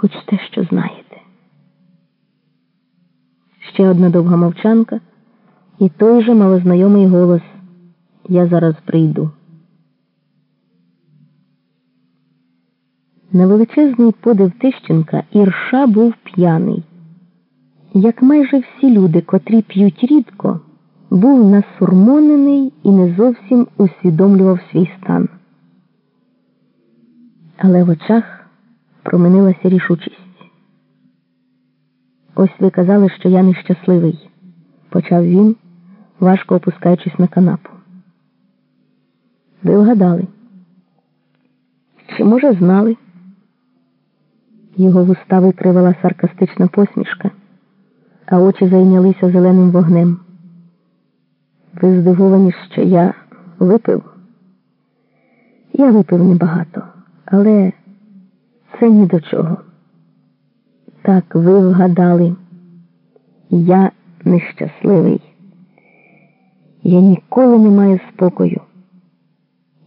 хоч те, що знаєте. Ще одна довга мовчанка, і той же малознайомий голос Я зараз прийду. На величезний подив Тищенка Ірша був п'яний. Як майже всі люди, котрі п'ють рідко, був насурмонений і не зовсім усвідомлював свій стан. Але в очах променилася рішучість. Ось ви казали, що я нещасливий, почав він, важко опускаючись на канапу. Ви вгадали. Чи, може, знали? Його вуста викривала саркастична посмішка, а очі зайнялися зеленим вогнем. Ви здивовані, що я випив? Я випив небагато, але це ні до чого. Так, ви вгадали, я нещасливий. Я ніколи не маю спокою.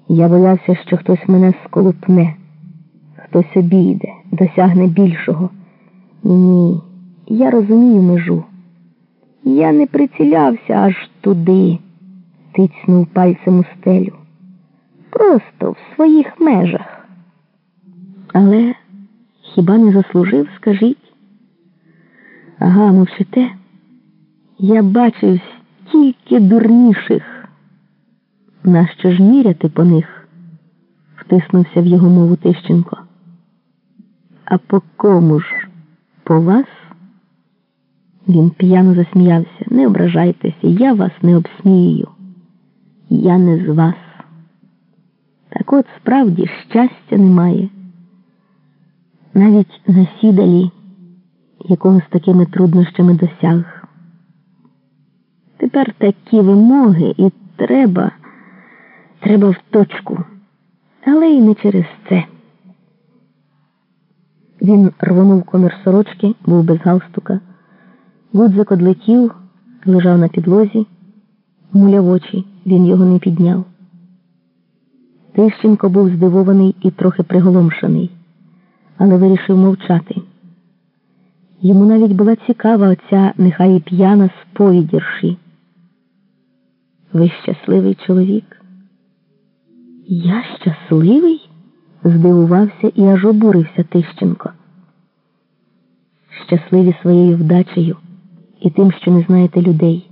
Я боявся, що хтось мене сколупне, хтось обійде, досягне більшого. Ні, я розумію межу. Я не прицілявся аж туди, тицьнув пальцем у стелю. Просто в своїх межах. Але хіба не заслужив, скажіть? Ага, мовчите. Я бачив стільки дурніших. Нащо ж міряти по них? втиснувся в його мову Тищенко. А по кому ж? По вас? Він п'яно засміявся. Не ображайтеся, я вас не обсміюю. Я не з вас. Так от справді щастя немає. Навіть на сідалі, якого з такими труднощами досяг. Тепер такі вимоги і треба, треба в точку, але й не через це. Він рвонув комір сорочки, був без галстука. Гудзик одлетів, лежав на підлозі, муляв очі, він його не підняв. Тищенко був здивований і трохи приголомшений, але вирішив мовчати. Йому навіть була цікава оця нехай і п'яна сповідь Ірші. Ви щасливий чоловік? Я щасливий? здивувався і аж обурився Тищенко. Щасливі своєю вдачею і тим, що не знаєте людей.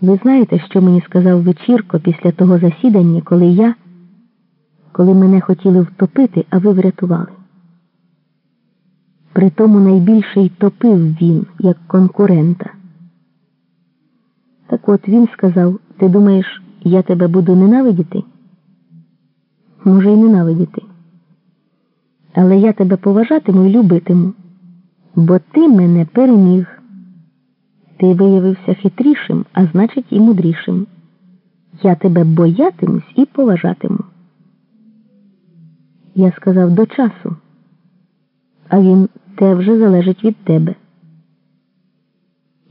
Ви знаєте, що мені сказав вечірко після того засідання, коли я, коли мене хотіли втопити, а ви врятували. Притому найбільше й топив він, як конкурента. Так от він сказав: ти думаєш, я тебе буду ненавидіти? Може, й ненавидіти. Але я тебе поважатиму і любитиму, бо ти мене переміг. Ти виявився хитрішим, а значить, і мудрішим. Я тебе боятимусь і поважатиму. Я сказав до часу, а він те вже залежить від тебе.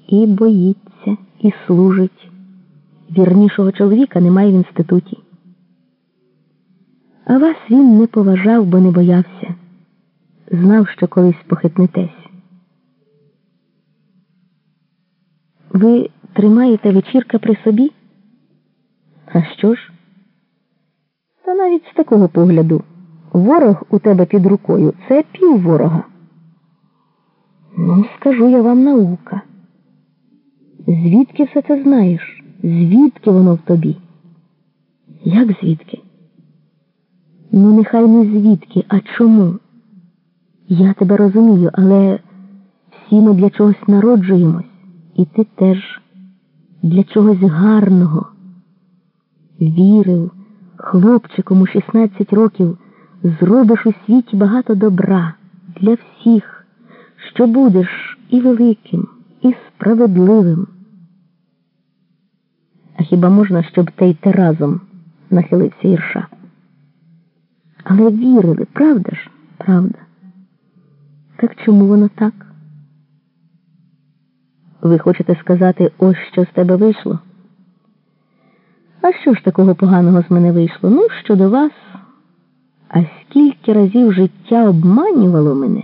І боїться, і служить. Вірнішого чоловіка немає в інституті. А вас він не поважав, бо не боявся. Знав, що колись похитнетесь. Ви тримаєте вечірка при собі? А що ж? Та навіть з такого погляду ворог у тебе під рукою це пів ворога. Ну, скажу я вам наука. Звідки все це знаєш? Звідки воно в тобі? Як звідки? Ну, нехай не звідки, а чому? Я тебе розумію, але всі ми для чогось народжуємось. І ти теж для чогось гарного. Вірив, хлопчиком у 16 років зробиш у світі багато добра для всіх, що будеш і великим, і справедливим. А хіба можна, щоб те й те разом нахилився Ірша? Але вірили, правда ж? Правда. Так чому воно так? Ви хочете сказати, ось що з тебе вийшло? А що ж такого поганого з мене вийшло? Ну, щодо вас. А скільки разів життя обманювало мене?